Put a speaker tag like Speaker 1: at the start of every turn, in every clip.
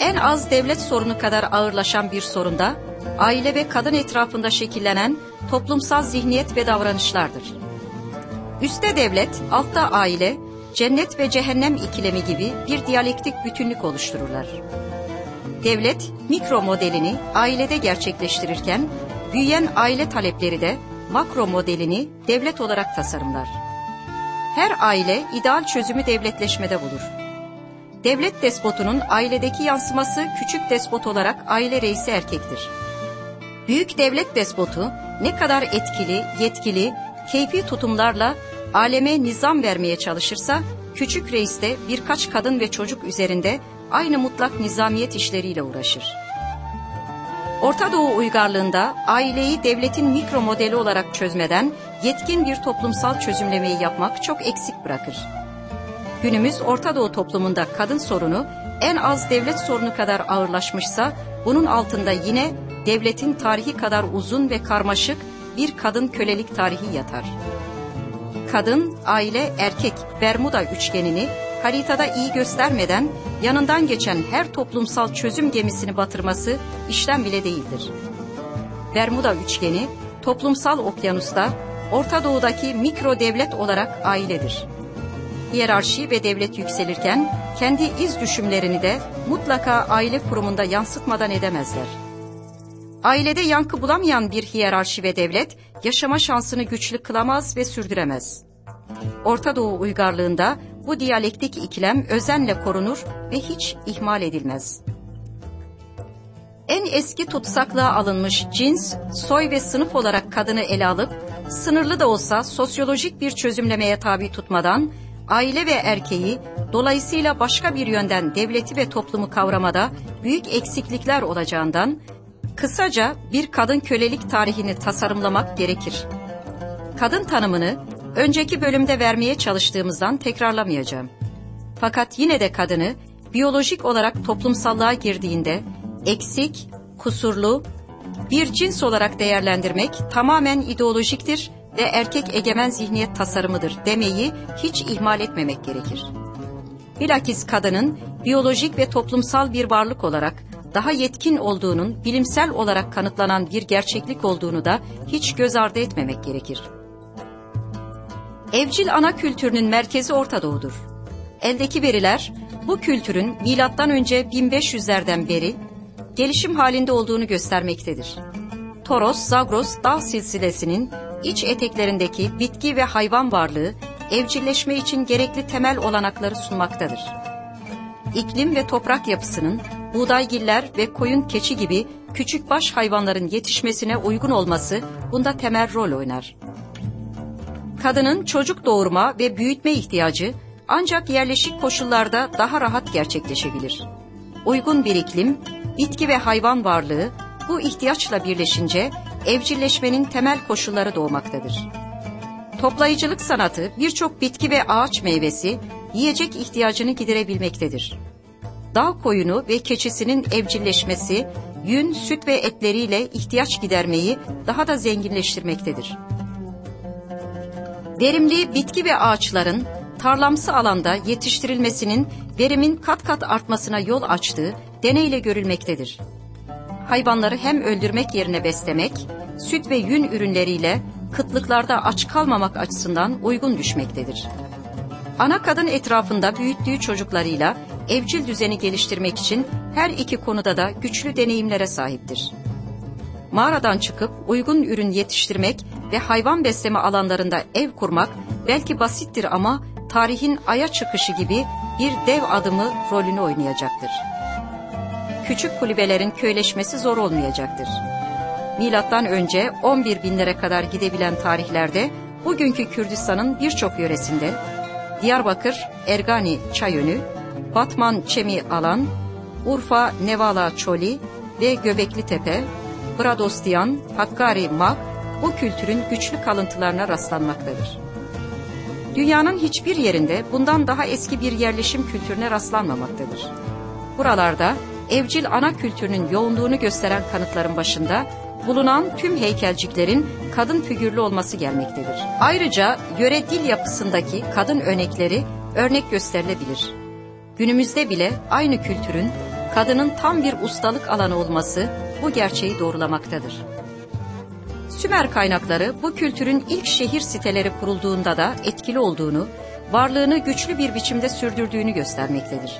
Speaker 1: En az devlet sorunu kadar ağırlaşan bir sorunda aile ve kadın etrafında şekillenen toplumsal zihniyet ve davranışlardır. Üste devlet, altta aile, cennet ve cehennem ikilemi gibi bir diyalektik bütünlük oluştururlar. Devlet mikro modelini ailede gerçekleştirirken büyüyen aile talepleri de makro modelini devlet olarak tasarımlar. Her aile ideal çözümü devletleşmede bulur. Devlet despotunun ailedeki yansıması küçük despot olarak aile reisi erkektir. Büyük devlet despotu ne kadar etkili, yetkili, keyfi tutumlarla aleme nizam vermeye çalışırsa, küçük reis de birkaç kadın ve çocuk üzerinde aynı mutlak nizamiyet işleriyle uğraşır. Orta Doğu uygarlığında aileyi devletin mikro modeli olarak çözmeden yetkin bir toplumsal çözümlemeyi yapmak çok eksik bırakır. Günümüz Orta Doğu toplumunda kadın sorunu en az devlet sorunu kadar ağırlaşmışsa bunun altında yine devletin tarihi kadar uzun ve karmaşık bir kadın kölelik tarihi yatar. Kadın, aile, erkek Bermuda üçgenini haritada iyi göstermeden yanından geçen her toplumsal çözüm gemisini batırması işlem bile değildir. Bermuda üçgeni toplumsal okyanusta Orta Doğu'daki mikro devlet olarak ailedir. Hiyerarşi ve devlet yükselirken kendi iz düşümlerini de mutlaka aile kurumunda yansıtmadan edemezler. Ailede yankı bulamayan bir hiyerarşi ve devlet yaşama şansını güçlü kılamaz ve sürdüremez. Orta Doğu uygarlığında bu diyalektik ikilem özenle korunur ve hiç ihmal edilmez. En eski tutsaklığa alınmış cins, soy ve sınıf olarak kadını ele alıp, sınırlı da olsa sosyolojik bir çözümlemeye tabi tutmadan, aile ve erkeği, dolayısıyla başka bir yönden devleti ve toplumu kavramada büyük eksiklikler olacağından, kısaca bir kadın kölelik tarihini tasarımlamak gerekir. Kadın tanımını önceki bölümde vermeye çalıştığımızdan tekrarlamayacağım. Fakat yine de kadını biyolojik olarak toplumsallığa girdiğinde eksik, kusurlu, bir cins olarak değerlendirmek tamamen ideolojiktir ve erkek egemen zihniyet tasarımıdır demeyi hiç ihmal etmemek gerekir. Bilakis kadının biyolojik ve toplumsal bir varlık olarak daha yetkin olduğunun bilimsel olarak kanıtlanan bir gerçeklik olduğunu da hiç göz ardı etmemek gerekir.'' Evcil ana kültürünün merkezi Orta Doğu'dur. Eldeki veriler bu kültürün milattan önce 1500'lerden beri gelişim halinde olduğunu göstermektedir. Toros, Zagros dağ silsilesinin iç eteklerindeki bitki ve hayvan varlığı evcilleşme için gerekli temel olanakları sunmaktadır. İklim ve toprak yapısının buğdaygiller ve koyun keçi gibi küçük baş hayvanların yetişmesine uygun olması bunda temel rol oynar. Kadının çocuk doğurma ve büyütme ihtiyacı ancak yerleşik koşullarda daha rahat gerçekleşebilir. Uygun bir iklim, bitki ve hayvan varlığı bu ihtiyaçla birleşince evcilleşmenin temel koşulları doğmaktadır. Toplayıcılık sanatı birçok bitki ve ağaç meyvesi yiyecek ihtiyacını giderebilmektedir. Dağ koyunu ve keçisinin evcilleşmesi, yün, süt ve etleriyle ihtiyaç gidermeyi daha da zenginleştirmektedir. Verimli bitki ve ağaçların tarlamsı alanda yetiştirilmesinin verimin kat kat artmasına yol açtığı deneyle görülmektedir. Hayvanları hem öldürmek yerine beslemek, süt ve yün ürünleriyle kıtlıklarda aç kalmamak açısından uygun düşmektedir. Ana kadın etrafında büyüttüğü çocuklarıyla evcil düzeni geliştirmek için her iki konuda da güçlü deneyimlere sahiptir. Mağaradan çıkıp uygun ürün yetiştirmek ve hayvan besleme alanlarında ev kurmak belki basittir ama tarihin aya çıkışı gibi bir dev adımı rolünü oynayacaktır. Küçük kulübelerin köyleşmesi zor olmayacaktır. Milattan önce 11 binlere kadar gidebilen tarihlerde bugünkü Kürdistan'ın birçok yöresinde Diyarbakır, Ergani Çayönü, Batman Çemi Alan, Urfa Nevala Çoli ve Göbekli Tepe, Bradostian, Hakkari Mak bu kültürün güçlü kalıntılarına rastlanmaktadır. Dünyanın hiçbir yerinde bundan daha eski bir yerleşim kültürüne rastlanmamaktadır. Buralarda evcil ana kültürünün yoğunluğunu gösteren kanıtların başında bulunan tüm heykelciklerin kadın figürlü olması gelmektedir. Ayrıca yöre dil yapısındaki kadın örnekleri örnek gösterilebilir. Günümüzde bile aynı kültürün kadının tam bir ustalık alanı olması bu gerçeği doğrulamaktadır. Sümer kaynakları bu kültürün ilk şehir siteleri kurulduğunda da etkili olduğunu, varlığını güçlü bir biçimde sürdürdüğünü göstermektedir.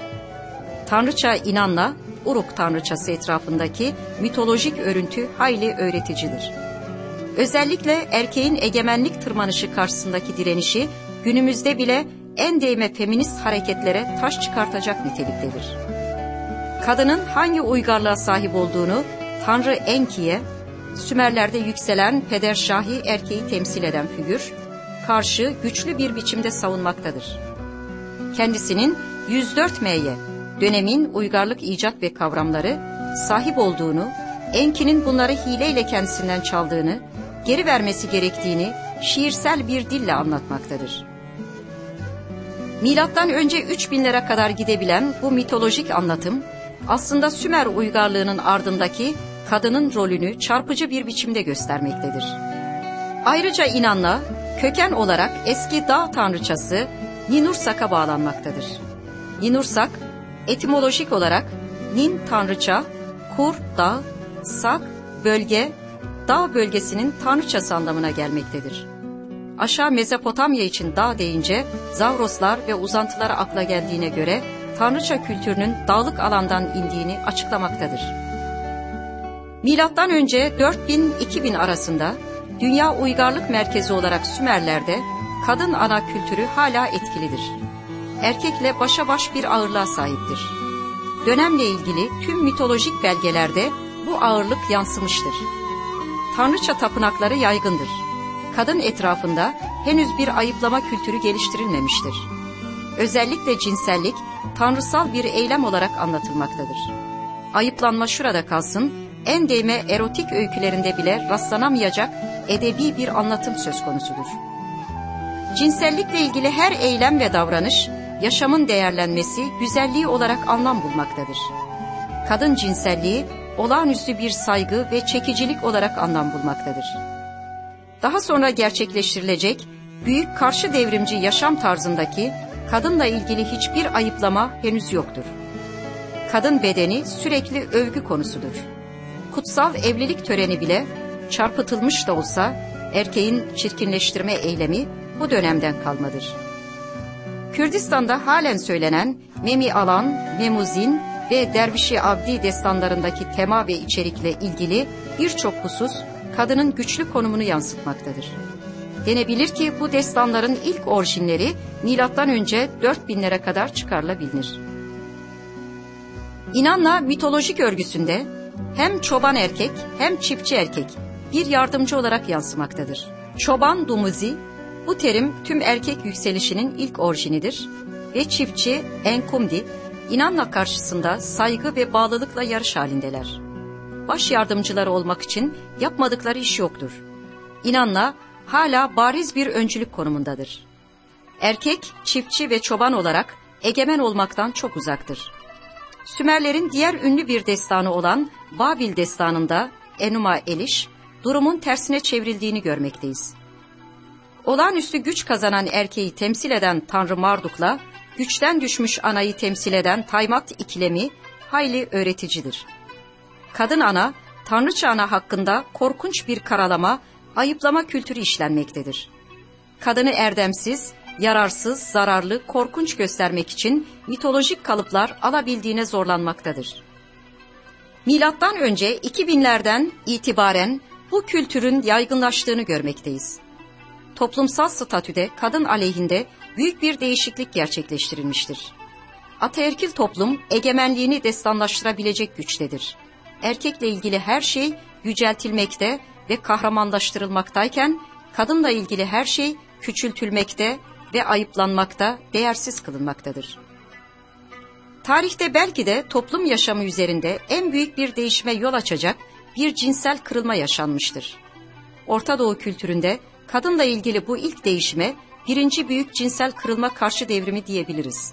Speaker 1: Tanrıça inanla Uruk tanrıçası etrafındaki mitolojik örüntü hayli öğreticidir. Özellikle erkeğin egemenlik tırmanışı karşısındaki direnişi günümüzde bile en değme feminist hareketlere taş çıkartacak niteliktedir. Kadının hangi uygarlığa sahip olduğunu Tanrı Enki'ye, Sümerlerde yükselen pederşahi erkeği temsil eden figür, karşı güçlü bir biçimde savunmaktadır. Kendisinin 104 M'ye, dönemin uygarlık icat ve kavramları, sahip olduğunu, Enki'nin bunları hileyle kendisinden çaldığını, geri vermesi gerektiğini şiirsel bir dille anlatmaktadır. Milattan önce 3000'lere kadar gidebilen bu mitolojik anlatım aslında Sümer uygarlığının ardındaki kadının rolünü çarpıcı bir biçimde göstermektedir. Ayrıca inanla köken olarak eski dağ tanrıçası Ninursak'a bağlanmaktadır. Ninursak etimolojik olarak Nin tanrıça, Kur dağ, Sak bölge, dağ bölgesinin tanrıçası anlamına gelmektedir. Aşağı Mezopotamya için dağ deyince Zavroslar ve uzantılara akla geldiğine göre tanrıça kültürünün dağlık alandan indiğini açıklamaktadır. Milattan önce 4000-2000 arasında dünya uygarlık merkezi olarak Sümerler'de kadın ana kültürü hala etkilidir. Erkekle başa baş bir ağırlığa sahiptir. Dönemle ilgili tüm mitolojik belgelerde bu ağırlık yansımıştır. Tanrıça tapınakları yaygındır. Kadın etrafında henüz bir ayıplama kültürü geliştirilmemiştir. Özellikle cinsellik tanrısal bir eylem olarak anlatılmaktadır. Ayıplanma şurada kalsın, en değme erotik öykülerinde bile rastlanamayacak edebi bir anlatım söz konusudur. Cinsellikle ilgili her eylem ve davranış, yaşamın değerlenmesi, güzelliği olarak anlam bulmaktadır. Kadın cinselliği, olağanüstü bir saygı ve çekicilik olarak anlam bulmaktadır. Daha sonra gerçekleştirilecek, büyük karşı devrimci yaşam tarzındaki kadınla ilgili hiçbir ayıplama henüz yoktur. Kadın bedeni sürekli övgü konusudur. Kutsal evlilik töreni bile çarpıtılmış da olsa erkeğin çirkinleştirme eylemi bu dönemden kalmadır. Kürdistan'da halen söylenen Memi Alan, Memuzin ve Dervişi Abdi destanlarındaki tema ve içerikle ilgili birçok husus kadının güçlü konumunu yansıtmaktadır. Denebilir ki bu destanların ilk orijinleri önce 4000'lere kadar çıkarılabilir. İnanla mitolojik örgüsünde hem çoban erkek hem çiftçi erkek bir yardımcı olarak yansımaktadır. Çoban dumuzi bu terim tüm erkek yükselişinin ilk orijinidir ve çiftçi enkumdi inanla karşısında saygı ve bağlılıkla yarış halindeler. Baş yardımcıları olmak için yapmadıkları iş yoktur. İnanla hala bariz bir öncülük konumundadır. Erkek, çiftçi ve çoban olarak egemen olmaktan çok uzaktır. Sümerlerin diğer ünlü bir destanı olan Babil destanında Enuma Eliş, durumun tersine çevrildiğini görmekteyiz. Olağanüstü güç kazanan erkeği temsil eden Tanrı Marduk'la güçten düşmüş anayı temsil eden Taymat ikilemi hayli öğreticidir. Kadın ana, Tanrıça ana hakkında korkunç bir karalama, ayıplama kültürü işlenmektedir. Kadını erdemsiz, yararsız, zararlı, korkunç göstermek için mitolojik kalıplar alabildiğine zorlanmaktadır. Milattan önce 2000'lerden itibaren bu kültürün yaygınlaştığını görmekteyiz. Toplumsal statüde kadın aleyhinde büyük bir değişiklik gerçekleştirilmiştir. Ataerkil toplum egemenliğini destanlaştırabilecek güçtedir. Erkekle ilgili her şey yüceltilmekte ve kahramanlaştırılmaktayken kadınla ilgili her şey küçültülmekte ve ayıplanmakta, değersiz kılınmaktadır. Tarihte belki de toplum yaşamı üzerinde en büyük bir değişime yol açacak bir cinsel kırılma yaşanmıştır. Orta Doğu kültüründe kadınla ilgili bu ilk değişime birinci büyük cinsel kırılma karşı devrimi diyebiliriz.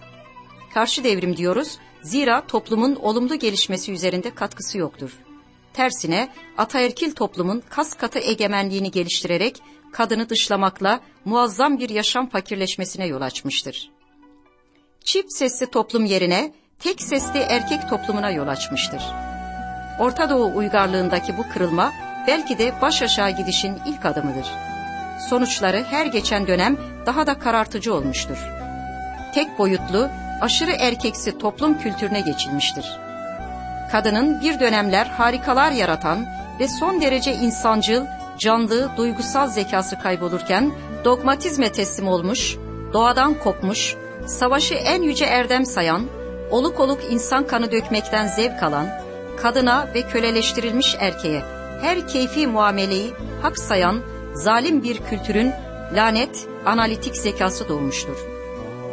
Speaker 1: Karşı devrim diyoruz zira toplumun olumlu gelişmesi üzerinde katkısı yoktur. Tersine ataerkil toplumun kas katı egemenliğini geliştirerek kadını dışlamakla muazzam bir yaşam fakirleşmesine yol açmıştır. Çift sesli toplum yerine tek sesli erkek toplumuna yol açmıştır. Orta Doğu uygarlığındaki bu kırılma belki de baş aşağı gidişin ilk adımıdır. Sonuçları her geçen dönem daha da karartıcı olmuştur. Tek boyutlu, aşırı erkeksi toplum kültürüne geçilmiştir. Kadının bir dönemler harikalar yaratan ve son derece insancıl, canlı, duygusal zekası kaybolurken dogmatizme teslim olmuş, doğadan kopmuş, savaşı en yüce erdem sayan, oluk oluk insan kanı dökmekten zevk alan, kadına ve köleleştirilmiş erkeğe her keyfi muameleyi hak sayan zalim bir kültürün lanet, analitik zekası doğmuştur.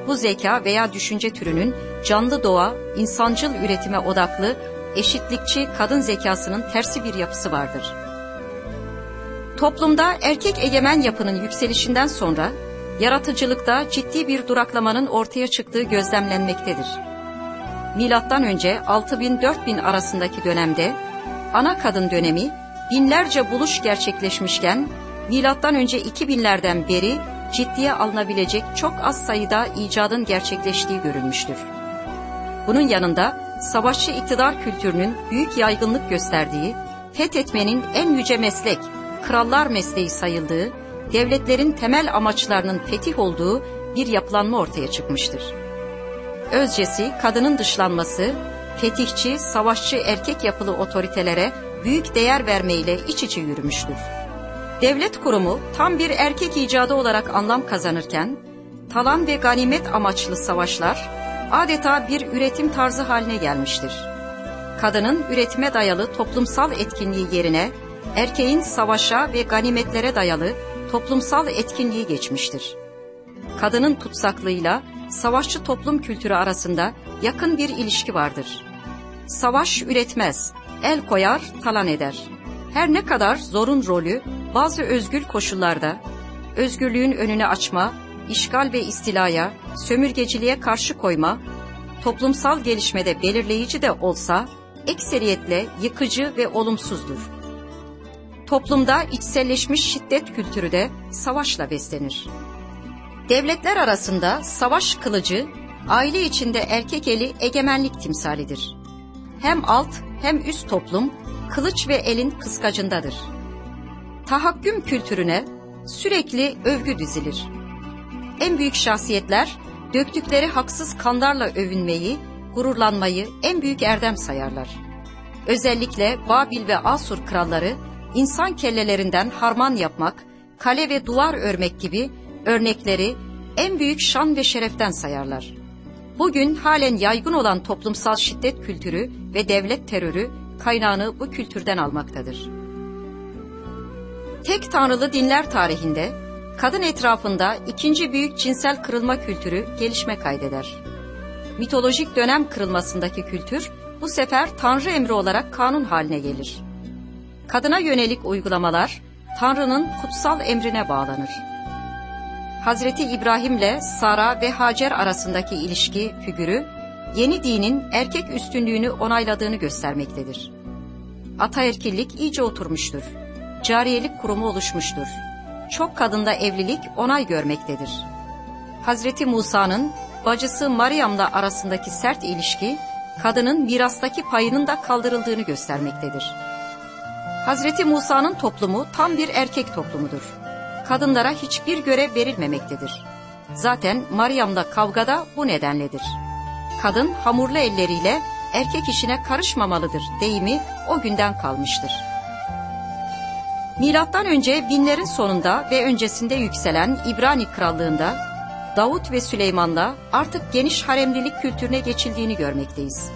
Speaker 1: Bu zeka veya düşünce türünün canlı doğa, insancıl üretime odaklı, eşitlikçi kadın zekasının tersi bir yapısı vardır. Toplumda erkek egemen yapının yükselişinden sonra yaratıcılıkta ciddi bir duraklamanın ortaya çıktığı gözlemlenmektedir. Milattan önce 6000-4000 arasındaki dönemde ana kadın dönemi binlerce buluş gerçekleşmişken milattan önce 2000'lerden beri ciddiye alınabilecek çok az sayıda icadın gerçekleştiği görülmüştür. Bunun yanında savaşçı iktidar kültürünün büyük yaygınlık gösterdiği, fethetmenin en yüce meslek, krallar mesleği sayıldığı, devletlerin temel amaçlarının fetih olduğu bir yapılanma ortaya çıkmıştır. Özcesi kadının dışlanması, fetihçi, savaşçı erkek yapılı otoritelere büyük değer vermeyle iç içe yürümüştür. Devlet kurumu tam bir erkek icadı olarak anlam kazanırken, talan ve ganimet amaçlı savaşlar adeta bir üretim tarzı haline gelmiştir. Kadının üretime dayalı toplumsal etkinliği yerine erkeğin savaşa ve ganimetlere dayalı toplumsal etkinliği geçmiştir. Kadının tutsaklığıyla savaşçı toplum kültürü arasında yakın bir ilişki vardır. Savaş üretmez, el koyar, talan eder. Her ne kadar zorun rolü bazı özgül koşullarda özgürlüğün önünü açma, işgal ve istilaya, sömürgeciliğe karşı koyma, toplumsal gelişmede belirleyici de olsa ekseriyetle yıkıcı ve olumsuzdur. Toplumda içselleşmiş şiddet kültürü de savaşla beslenir. Devletler arasında savaş kılıcı, aile içinde erkek eli egemenlik timsalidir. Hem alt hem üst toplum kılıç ve elin kıskacındadır. Tahakküm kültürüne sürekli övgü dizilir. En büyük şahsiyetler döktükleri haksız kanlarla övünmeyi, gururlanmayı en büyük erdem sayarlar. Özellikle Babil ve Asur kralları insan kellelerinden harman yapmak, kale ve duvar örmek gibi örnekleri en büyük şan ve şereften sayarlar. Bugün halen yaygın olan toplumsal şiddet kültürü ve devlet terörü kaynağını bu kültürden almaktadır. Tek tanrılı dinler tarihinde kadın etrafında ikinci büyük cinsel kırılma kültürü gelişme kaydeder. Mitolojik dönem kırılmasındaki kültür bu sefer tanrı emri olarak kanun haline gelir. Kadına yönelik uygulamalar Tanrı'nın kutsal emrine bağlanır. Hazreti İbrahim'le Sara ve Hacer arasındaki ilişki figürü yeni dinin erkek üstünlüğünü onayladığını göstermektedir. Ataerkillik iyice oturmuştur. Cariyelik kurumu oluşmuştur. Çok kadında evlilik onay görmektedir. Hazreti Musa'nın bacısı Maryam'la arasındaki sert ilişki, kadının mirastaki payının da kaldırıldığını göstermektedir. Hazreti Musa'nın toplumu tam bir erkek toplumudur. Kadınlara hiçbir görev verilmemektedir. Zaten Maryam'la kavgada bu nedenledir. Kadın hamurlu elleriyle erkek işine karışmamalıdır deyimi o günden kalmıştır. Milattan önce binlerin sonunda ve öncesinde yükselen İbrani krallığında Davut ve Süleyman'la artık geniş haremlilik kültürüne geçildiğini görmekteyiz.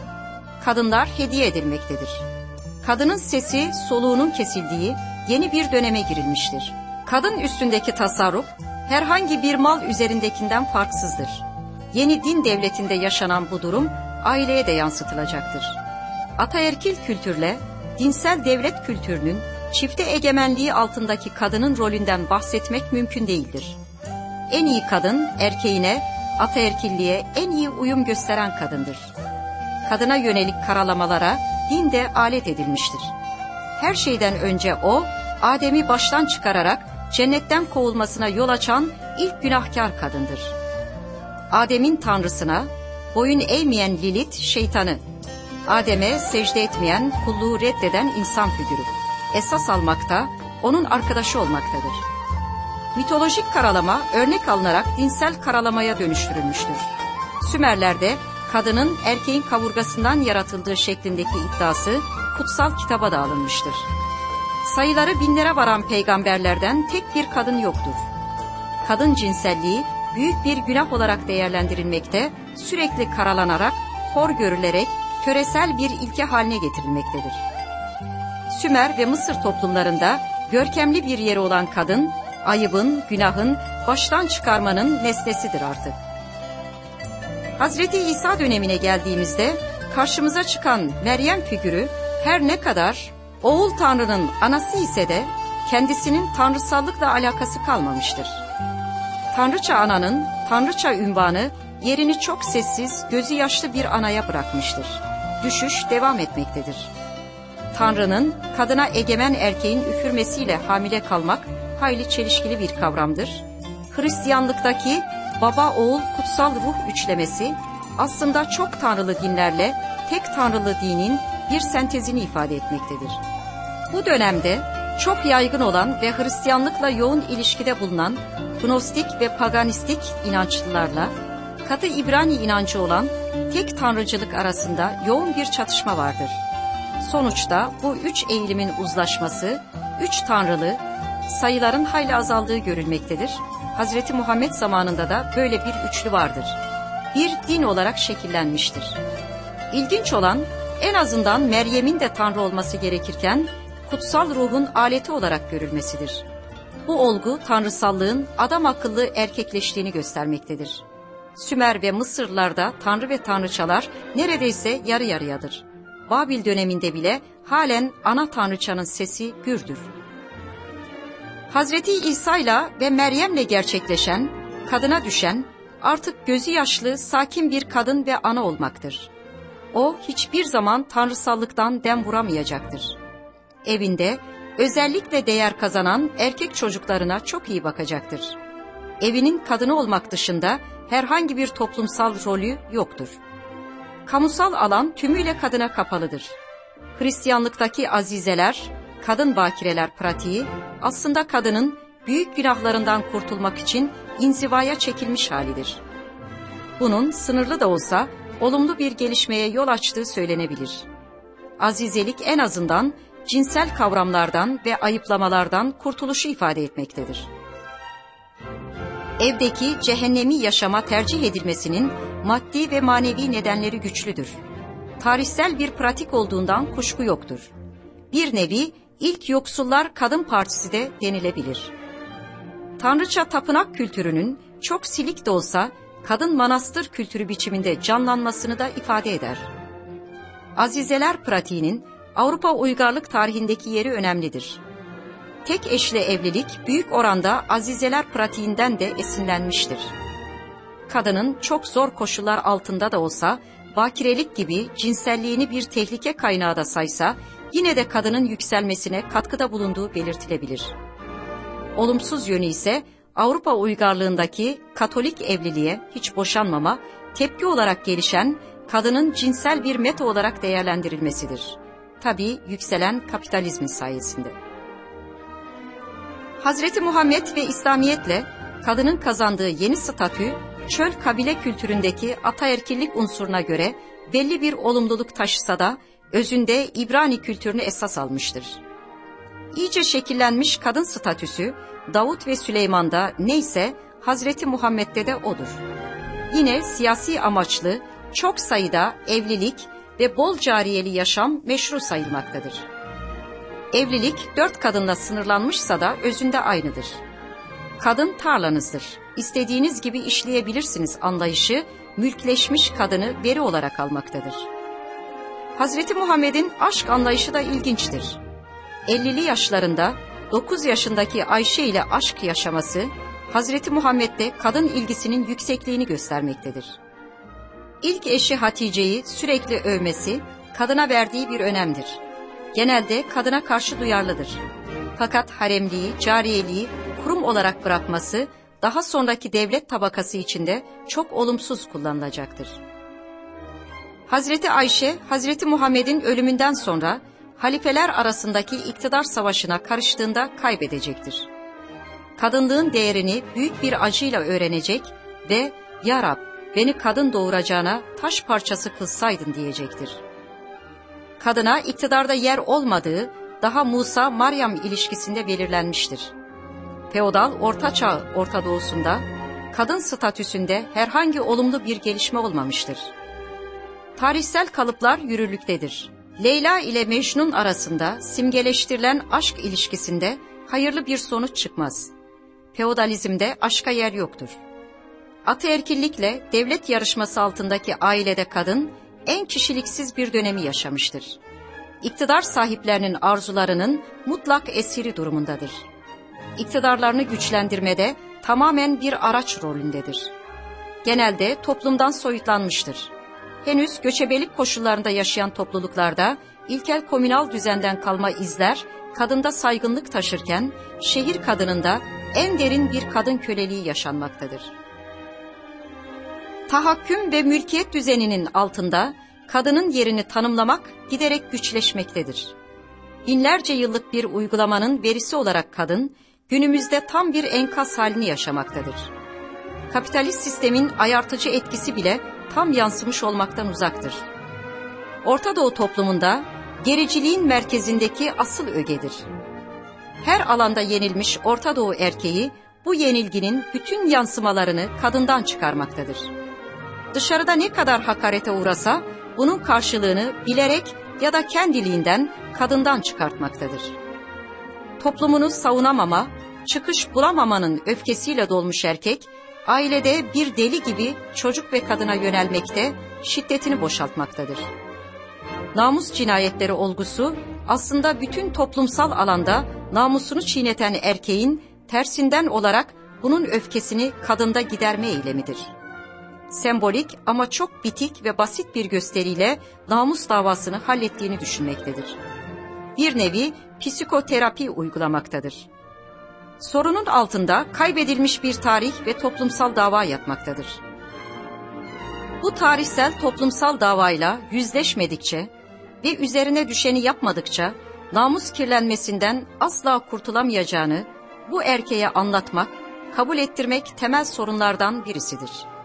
Speaker 1: Kadınlar hediye edilmektedir. Kadının sesi, soluğunun kesildiği yeni bir döneme girilmiştir. Kadın üstündeki tasarruf herhangi bir mal üzerindekinden farksızdır. Yeni din devletinde yaşanan bu durum aileye de yansıtılacaktır. Ataerkil kültürle dinsel devlet kültürünün çifte egemenliği altındaki kadının rolünden bahsetmek mümkün değildir. En iyi kadın erkeğine, ataerkilliğe en iyi uyum gösteren kadındır. Kadına yönelik karalamalara din de alet edilmiştir. Her şeyden önce o, Adem'i baştan çıkararak cennetten kovulmasına yol açan ilk günahkar kadındır. Adem'in tanrısına, boyun eğmeyen Lilith şeytanı, Adem'e secde etmeyen, kulluğu reddeden insan figürü. Esas almakta, onun arkadaşı olmaktadır. Mitolojik karalama örnek alınarak dinsel karalamaya dönüştürülmüştür. Sümerlerde kadının erkeğin kaburgasından yaratıldığı şeklindeki iddiası kutsal kitaba da alınmıştır. Sayıları binlere varan peygamberlerden tek bir kadın yoktur. Kadın cinselliği büyük bir günah olarak değerlendirilmekte, sürekli karalanarak, hor görülerek töresel bir ilke haline getirilmektedir. Sümer ve Mısır toplumlarında görkemli bir yeri olan kadın, ayıbın, günahın, baştan çıkarmanın nesnesidir artık. Hazreti İsa dönemine geldiğimizde karşımıza çıkan Meryem figürü her ne kadar oğul Tanrı'nın anası ise de kendisinin tanrısallıkla alakası kalmamıştır. Tanrıça ananın Tanrıça ünvanı yerini çok sessiz, gözü yaşlı bir anaya bırakmıştır. Düşüş devam etmektedir. Tanrı'nın kadına egemen erkeğin üfürmesiyle hamile kalmak hayli çelişkili bir kavramdır. Hristiyanlıktaki baba oğul kutsal ruh üçlemesi aslında çok tanrılı dinlerle tek tanrılı dinin bir sentezini ifade etmektedir. Bu dönemde çok yaygın olan ve Hristiyanlıkla yoğun ilişkide bulunan Gnostik ve paganistik inançlılarla katı İbrani inancı olan tek tanrıcılık arasında yoğun bir çatışma vardır. Sonuçta bu üç eğilimin uzlaşması, üç tanrılı, sayıların hayli azaldığı görülmektedir. Hazreti Muhammed zamanında da böyle bir üçlü vardır. Bir din olarak şekillenmiştir. İlginç olan en azından Meryem'in de tanrı olması gerekirken kutsal ruhun aleti olarak görülmesidir. Bu olgu tanrısallığın adam akıllı erkekleştiğini göstermektedir. Sümer ve Mısırlarda tanrı ve tanrıçalar neredeyse yarı yarıyadır. Babil döneminde bile halen ana tanrıçanın sesi gürdür. Hazreti İsa ile ve Meryem'le gerçekleşen, kadına düşen, artık gözü yaşlı, sakin bir kadın ve ana olmaktır. O hiçbir zaman tanrısallıktan dem vuramayacaktır. Evinde özellikle değer kazanan erkek çocuklarına çok iyi bakacaktır. Evinin kadını olmak dışında herhangi bir toplumsal rolü yoktur. Kamusal alan tümüyle kadına kapalıdır. Hristiyanlıktaki azizeler, kadın bakireler pratiği aslında kadının büyük günahlarından kurtulmak için inzivaya çekilmiş halidir. Bunun sınırlı da olsa olumlu bir gelişmeye yol açtığı söylenebilir. Azizelik en azından cinsel kavramlardan ve ayıplamalardan kurtuluşu ifade etmektedir. Evdeki cehennemi yaşama tercih edilmesinin maddi ve manevi nedenleri güçlüdür. Tarihsel bir pratik olduğundan kuşku yoktur. Bir nevi ilk yoksullar kadın partisi de denilebilir. Tanrıça tapınak kültürünün çok silik de olsa kadın manastır kültürü biçiminde canlanmasını da ifade eder. Azizeler pratiğinin Avrupa uygarlık tarihindeki yeri önemlidir. Tek eşli evlilik büyük oranda azizeler pratiğinden de esinlenmiştir. Kadının çok zor koşullar altında da olsa bakirelik gibi cinselliğini bir tehlike kaynağı da saysa yine de kadının yükselmesine katkıda bulunduğu belirtilebilir. Olumsuz yönü ise Avrupa uygarlığındaki Katolik evliliğe hiç boşanmama, tepki olarak gelişen kadının cinsel bir meta olarak değerlendirilmesidir. Tabii yükselen kapitalizmin sayesinde. Hazreti Muhammed ve İslamiyetle kadının kazandığı yeni statü, çöl kabile kültüründeki ataerkillik unsuruna göre belli bir olumluluk taşısa da özünde İbrani kültürünü esas almıştır. İyice şekillenmiş kadın statüsü Davut ve Süleyman'da neyse Hazreti Muhammed'de de odur. Yine siyasi amaçlı çok sayıda evlilik ve bol cariyeli yaşam meşru sayılmaktadır. Evlilik dört kadınla sınırlanmışsa da özünde aynıdır. Kadın tarlanızdır. İstediğiniz gibi işleyebilirsiniz anlayışı mülkleşmiş kadını veri olarak almaktadır. Hazreti Muhammed'in aşk anlayışı da ilginçtir. 50'li yaşlarında 9 yaşındaki Ayşe ile aşk yaşaması Hazreti Muhammed'de kadın ilgisinin yüksekliğini göstermektedir. İlk eşi Hatice'yi sürekli övmesi kadına verdiği bir önemdir. Genelde kadına karşı duyarlıdır. Fakat haremliği, cariyeliği kurum olarak bırakması daha sonraki devlet tabakası içinde çok olumsuz kullanılacaktır. Hazreti Ayşe, Hazreti Muhammed'in ölümünden sonra halifeler arasındaki iktidar savaşına karıştığında kaybedecektir. Kadınlığın değerini büyük bir acıyla öğrenecek ve ''Ya Rab, beni kadın doğuracağına taş parçası kılsaydın diyecektir. Kadına iktidarda yer olmadığı daha Musa-Maryam ilişkisinde belirlenmiştir. Feodal Ortaçağ Orta Doğusu'nda kadın statüsünde herhangi olumlu bir gelişme olmamıştır. Tarihsel kalıplar yürürlüktedir. Leyla ile Mecnun arasında simgeleştirilen aşk ilişkisinde hayırlı bir sonuç çıkmaz. Feodalizmde aşka yer yoktur.'' Ataerkillikle devlet yarışması altındaki ailede kadın en kişiliksiz bir dönemi yaşamıştır. İktidar sahiplerinin arzularının mutlak esiri durumundadır. İktidarlarını güçlendirmede tamamen bir araç rolündedir. Genelde toplumdan soyutlanmıştır. Henüz göçebelik koşullarında yaşayan topluluklarda ilkel komünal düzenden kalma izler kadında saygınlık taşırken şehir kadınında en derin bir kadın köleliği yaşanmaktadır tahakküm ve mülkiyet düzeninin altında kadının yerini tanımlamak giderek güçleşmektedir. Binlerce yıllık bir uygulamanın verisi olarak kadın, günümüzde tam bir enkaz halini yaşamaktadır. Kapitalist sistemin ayartıcı etkisi bile tam yansımış olmaktan uzaktır. Orta Doğu toplumunda gericiliğin merkezindeki asıl ögedir. Her alanda yenilmiş Orta Doğu erkeği bu yenilginin bütün yansımalarını kadından çıkarmaktadır dışarıda ne kadar hakarete uğrasa bunun karşılığını bilerek ya da kendiliğinden kadından çıkartmaktadır. Toplumunu savunamama, çıkış bulamamanın öfkesiyle dolmuş erkek, ailede bir deli gibi çocuk ve kadına yönelmekte, şiddetini boşaltmaktadır. Namus cinayetleri olgusu aslında bütün toplumsal alanda namusunu çiğneten erkeğin tersinden olarak bunun öfkesini kadında giderme eylemidir.'' Sembolik ama çok bitik ve basit bir gösteriyle namus davasını hallettiğini düşünmektedir. Bir nevi psikoterapi uygulamaktadır. Sorunun altında kaybedilmiş bir tarih ve toplumsal dava yatmaktadır. Bu tarihsel toplumsal davayla yüzleşmedikçe ve üzerine düşeni yapmadıkça namus kirlenmesinden asla kurtulamayacağını bu erkeğe anlatmak, kabul ettirmek temel sorunlardan birisidir.''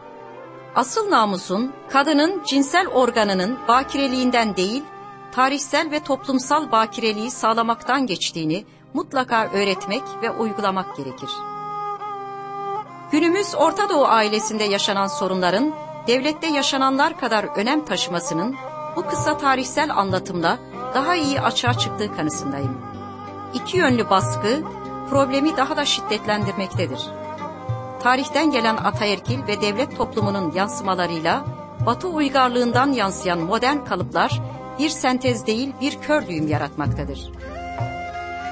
Speaker 1: Asıl namusun kadının cinsel organının bakireliğinden değil, tarihsel ve toplumsal bakireliği sağlamaktan geçtiğini mutlaka öğretmek ve uygulamak gerekir. Günümüz Orta Doğu ailesinde yaşanan sorunların devlette yaşananlar kadar önem taşımasının bu kısa tarihsel anlatımla daha iyi açığa çıktığı kanısındayım. İki yönlü baskı problemi daha da şiddetlendirmektedir tarihten gelen ataerkil ve devlet toplumunun yansımalarıyla Batı uygarlığından yansıyan modern kalıplar bir sentez değil bir kör düğüm yaratmaktadır.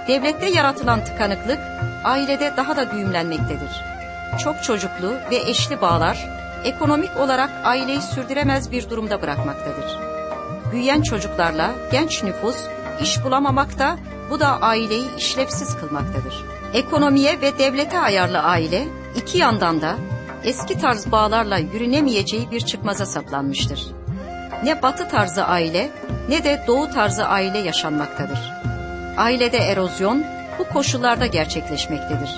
Speaker 1: Devlette yaratılan tıkanıklık ailede daha da düğümlenmektedir. Çok çocuklu ve eşli bağlar ekonomik olarak aileyi sürdüremez bir durumda bırakmaktadır. Büyüyen çocuklarla genç nüfus iş bulamamakta bu da aileyi işlevsiz kılmaktadır. Ekonomiye ve devlete ayarlı aile iki yandan da eski tarz bağlarla yürünemeyeceği bir çıkmaza saplanmıştır. Ne batı tarzı aile ne de doğu tarzı aile yaşanmaktadır. Ailede erozyon bu koşullarda gerçekleşmektedir.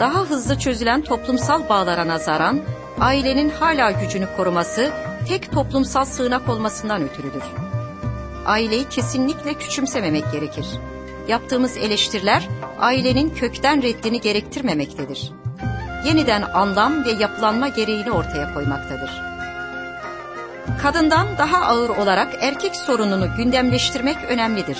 Speaker 1: Daha hızlı çözülen toplumsal bağlara nazaran ailenin hala gücünü koruması tek toplumsal sığınak olmasından ötürüdür. Aileyi kesinlikle küçümsememek gerekir. Yaptığımız eleştiriler ailenin kökten reddini gerektirmemektedir yeniden anlam ve yapılanma gereğini ortaya koymaktadır. Kadından daha ağır olarak erkek sorununu gündemleştirmek önemlidir.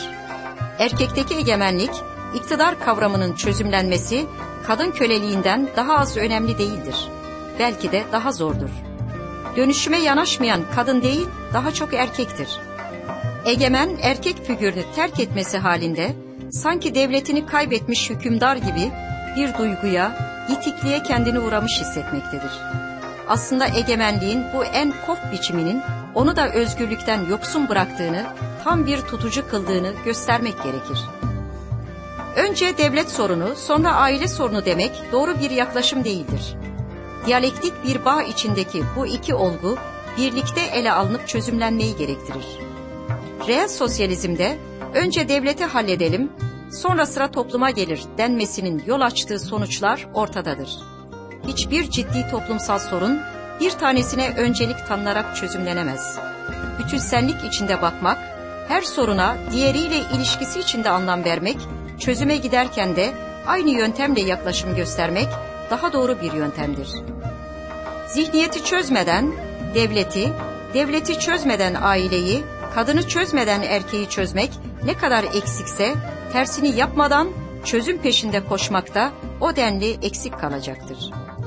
Speaker 1: Erkekteki egemenlik, iktidar kavramının çözümlenmesi kadın köleliğinden daha az önemli değildir. Belki de daha zordur. Dönüşüme yanaşmayan kadın değil, daha çok erkektir. Egemen erkek figürünü terk etmesi halinde sanki devletini kaybetmiş hükümdar gibi bir duyguya, yitikliğe kendini uğramış hissetmektedir. Aslında egemenliğin bu en kof biçiminin onu da özgürlükten yoksun bıraktığını, tam bir tutucu kıldığını göstermek gerekir. Önce devlet sorunu, sonra aile sorunu demek doğru bir yaklaşım değildir. Diyalektik bir bağ içindeki bu iki olgu birlikte ele alınıp çözümlenmeyi gerektirir. Reel sosyalizmde önce devleti halledelim, sonra sıra topluma gelir denmesinin yol açtığı sonuçlar ortadadır. Hiçbir ciddi toplumsal sorun bir tanesine öncelik tanınarak çözümlenemez. Bütünsellik içinde bakmak, her soruna diğeriyle ilişkisi içinde anlam vermek, çözüme giderken de aynı yöntemle yaklaşım göstermek daha doğru bir yöntemdir. Zihniyeti çözmeden devleti, devleti çözmeden aileyi, kadını çözmeden erkeği çözmek ne kadar eksikse tersini yapmadan çözüm peşinde koşmakta o denli eksik kalacaktır.''